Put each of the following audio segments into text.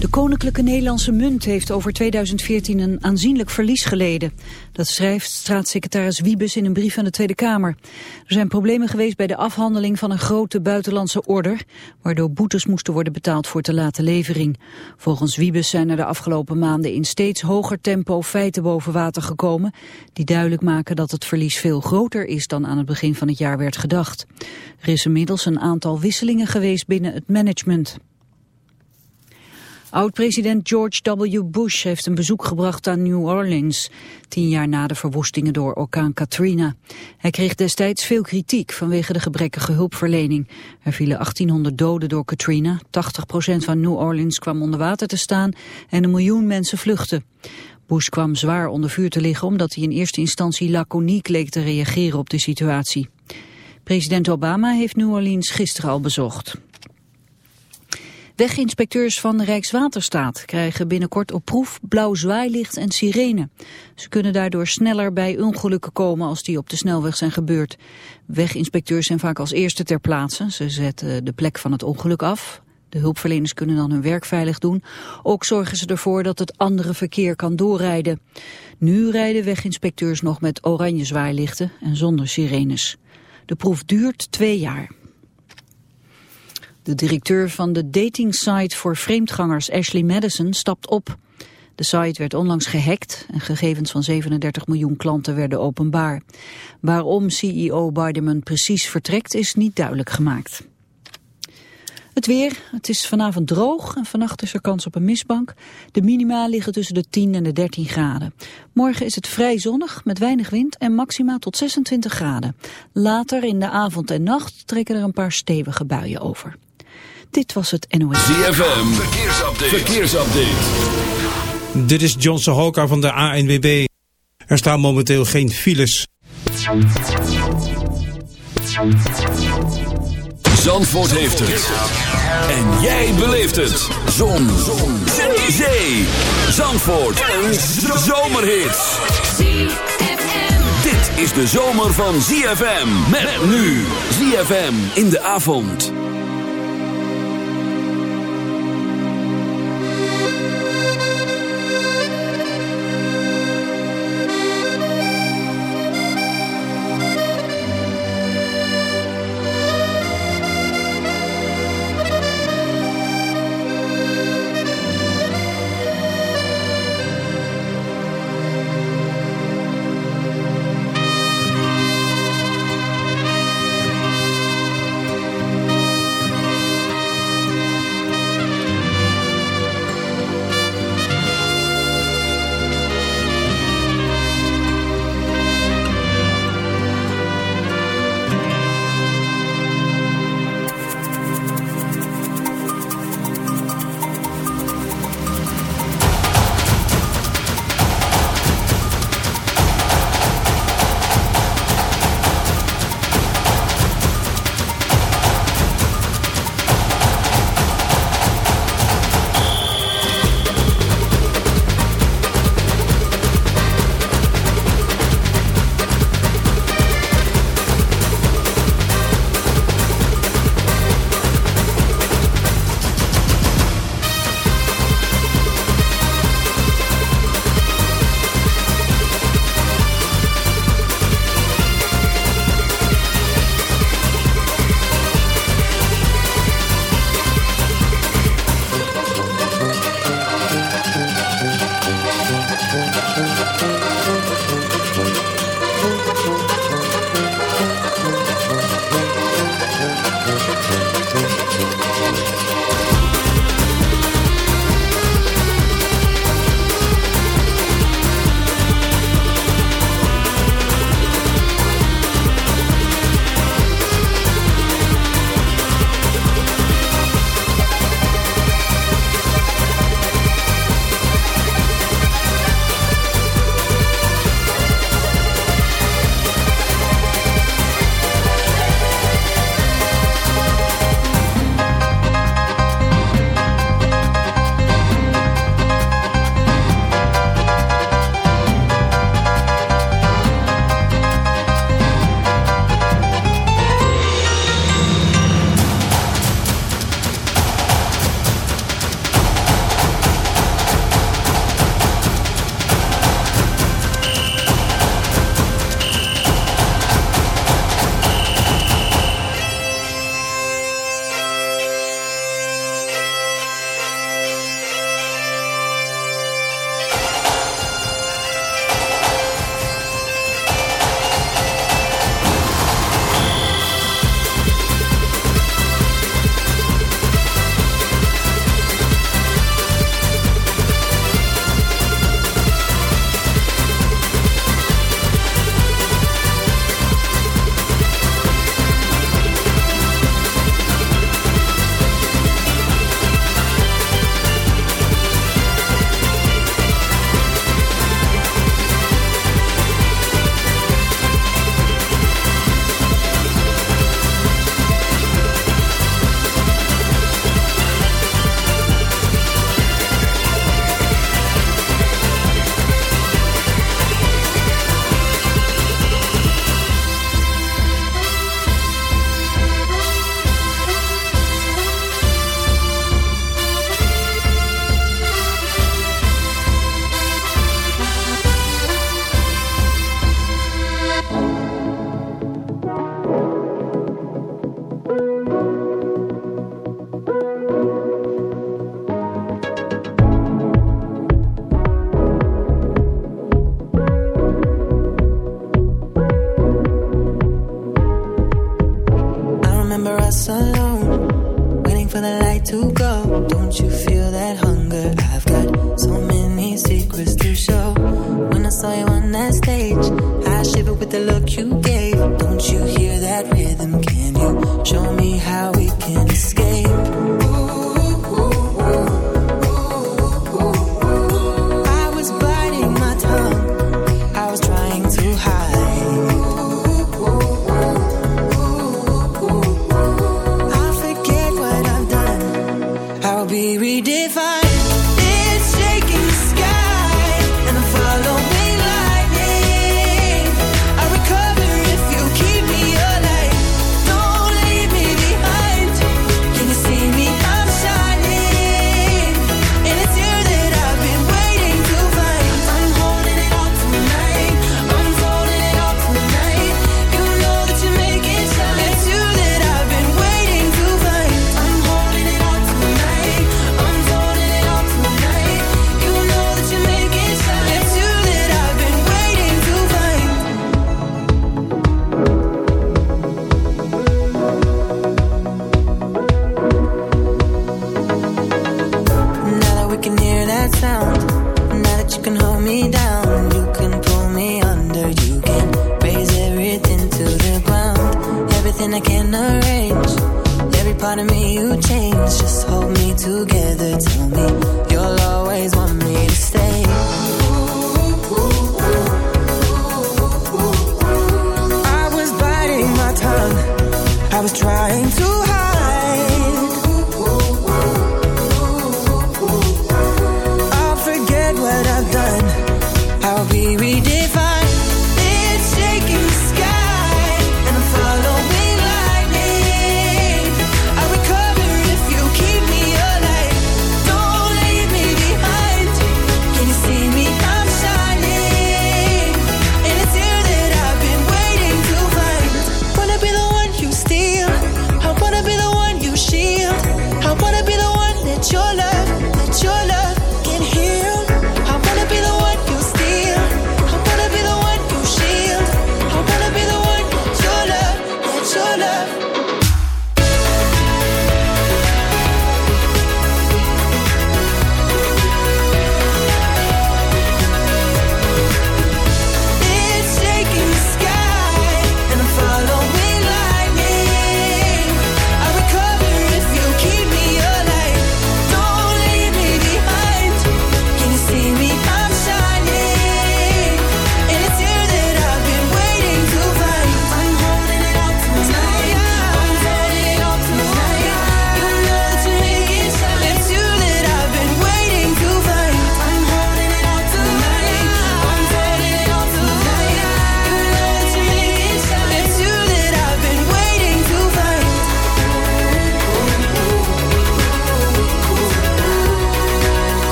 De Koninklijke Nederlandse Munt heeft over 2014 een aanzienlijk verlies geleden. Dat schrijft staatssecretaris Wiebes in een brief aan de Tweede Kamer. Er zijn problemen geweest bij de afhandeling van een grote buitenlandse order... waardoor boetes moesten worden betaald voor te late levering. Volgens Wiebes zijn er de afgelopen maanden in steeds hoger tempo feiten boven water gekomen... die duidelijk maken dat het verlies veel groter is dan aan het begin van het jaar werd gedacht. Er is inmiddels een aantal wisselingen geweest binnen het management. Oud-president George W. Bush heeft een bezoek gebracht aan New Orleans, tien jaar na de verwoestingen door orkaan Katrina. Hij kreeg destijds veel kritiek vanwege de gebrekkige hulpverlening. Er vielen 1800 doden door Katrina, 80% van New Orleans kwam onder water te staan en een miljoen mensen vluchtten. Bush kwam zwaar onder vuur te liggen omdat hij in eerste instantie laconiek leek te reageren op de situatie. President Obama heeft New Orleans gisteren al bezocht. Weginspecteurs van Rijkswaterstaat krijgen binnenkort op proef blauw zwaailicht en sirene. Ze kunnen daardoor sneller bij ongelukken komen als die op de snelweg zijn gebeurd. Weginspecteurs zijn vaak als eerste ter plaatse. Ze zetten de plek van het ongeluk af. De hulpverleners kunnen dan hun werk veilig doen. Ook zorgen ze ervoor dat het andere verkeer kan doorrijden. Nu rijden weginspecteurs nog met oranje zwaailichten en zonder sirenes. De proef duurt twee jaar. De directeur van de datingsite voor vreemdgangers Ashley Madison stapt op. De site werd onlangs gehackt en gegevens van 37 miljoen klanten werden openbaar. Waarom CEO Biderman precies vertrekt is niet duidelijk gemaakt. Het weer, het is vanavond droog en vannacht is er kans op een mistbank. De minima liggen tussen de 10 en de 13 graden. Morgen is het vrij zonnig met weinig wind en maxima tot 26 graden. Later in de avond en nacht trekken er een paar stevige buien over. Dit was het NOS. ZFM, verkeersupdate. verkeersupdate. Dit is John Sahoka van de ANWB. Er staan momenteel geen files. Zandvoort heeft het. En jij beleeft het. Zon. Zon. Zee. Zee. Zandvoort. Een zomerhit. Dit is de zomer van ZFM. Met nu. ZFM in de avond.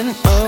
Oh.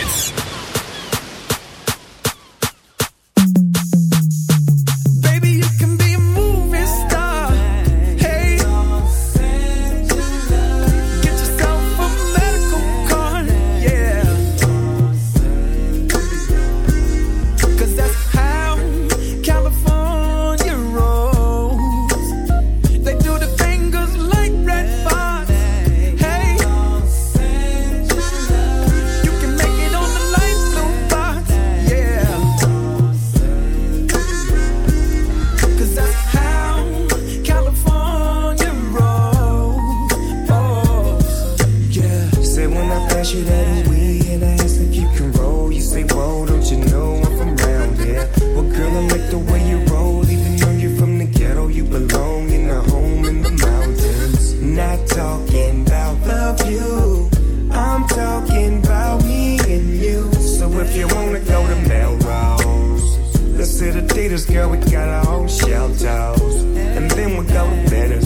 talking about love. I'm talking about me and you. So if you wanna go to Melrose, let's hit the theaters, girl. We got our own shelters, and then we'll go to better.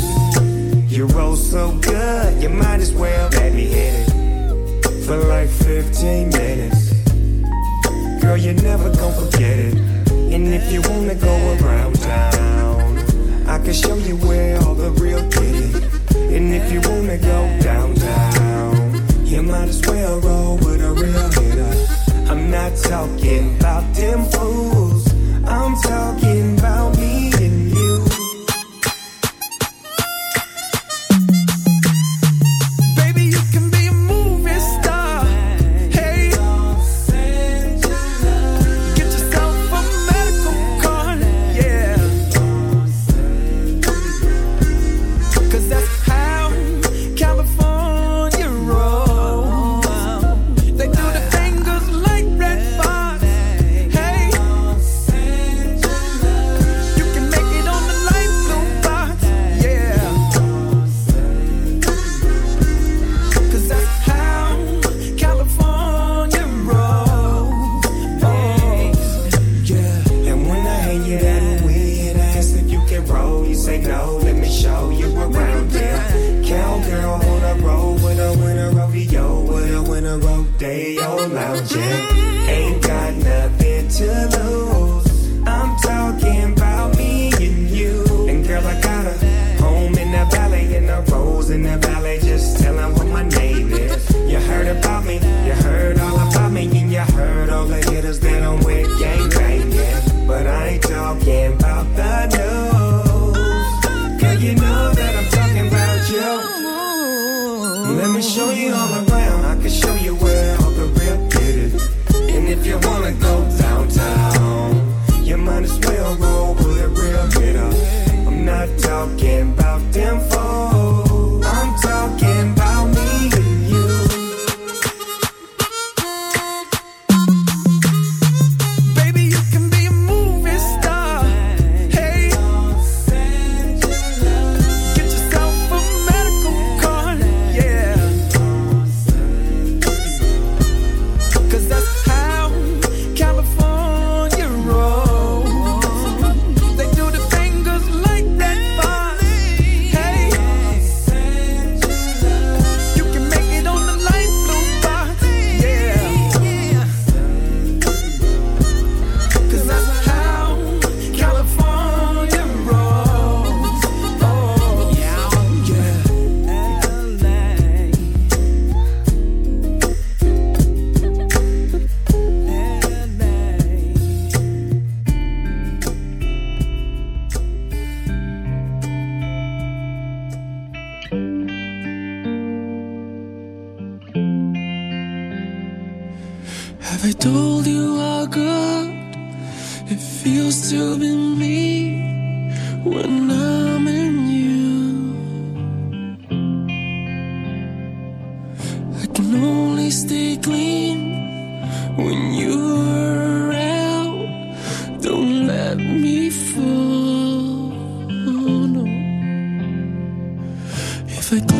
You roll oh so good, you might as well let me hit it for like 15 minutes. Girl, you're never gonna forget it. And if you wanna go around town, I can show you where all the real did it. And if you wanna go downtown, you might as well roll with a real hitter. I'm not talking about them fools, I'm talking about me.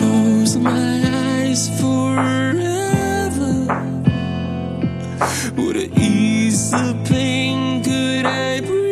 close my eyes forever? Would it ease the pain? Could I breathe?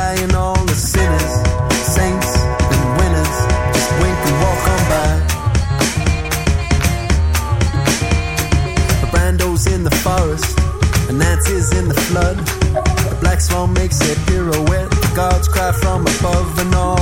denying all the sinners, saints and winners. Just wink and walk on by. The Brando's in the forest, and Nancy's in the flood. The black swan makes a pirouette. The gods cry from above, and all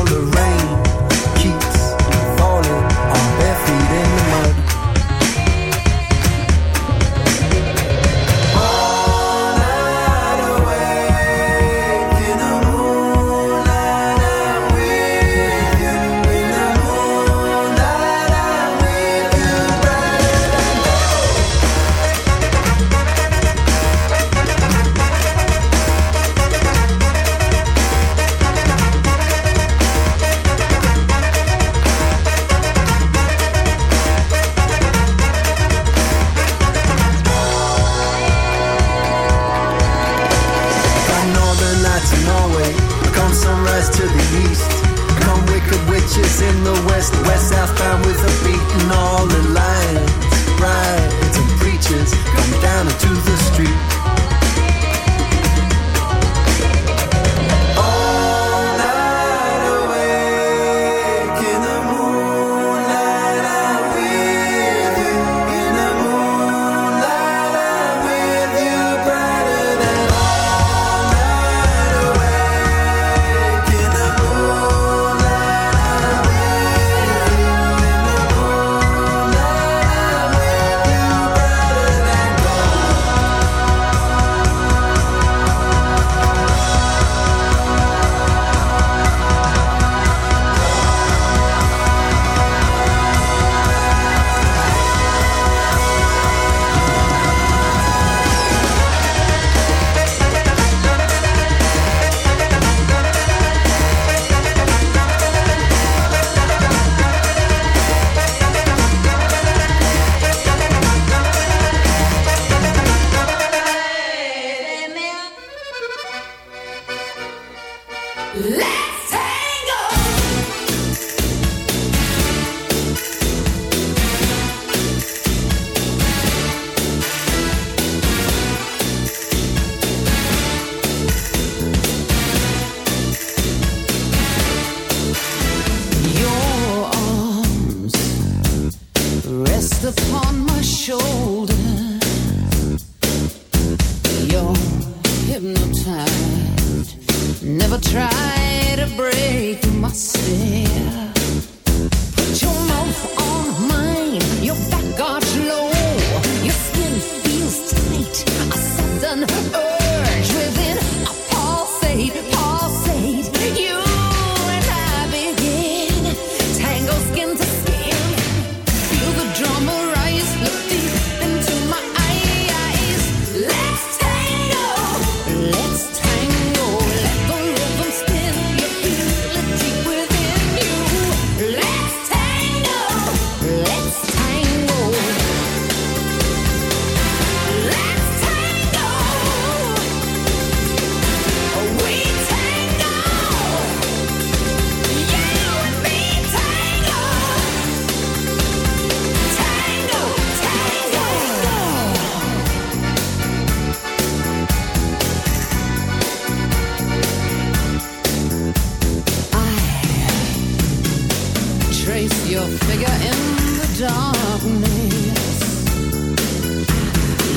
your figure in the darkness.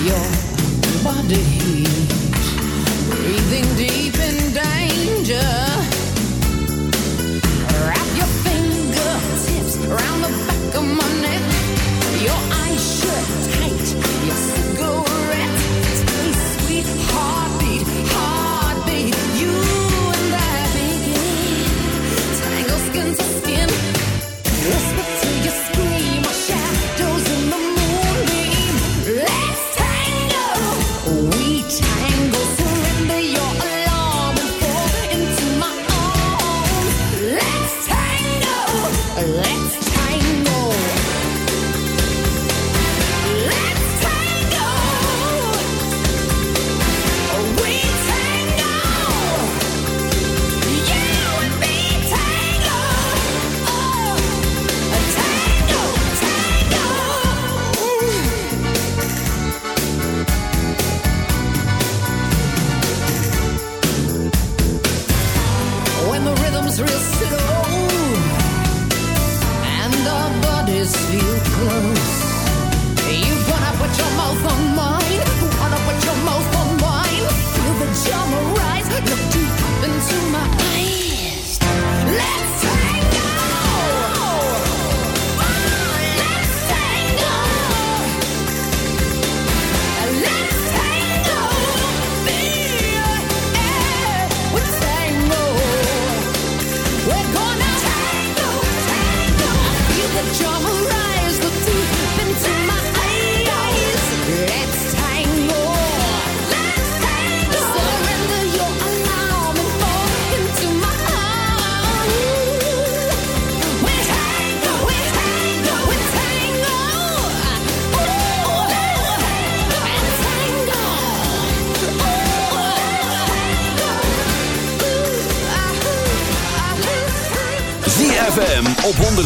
Your body heat, breathing deep in.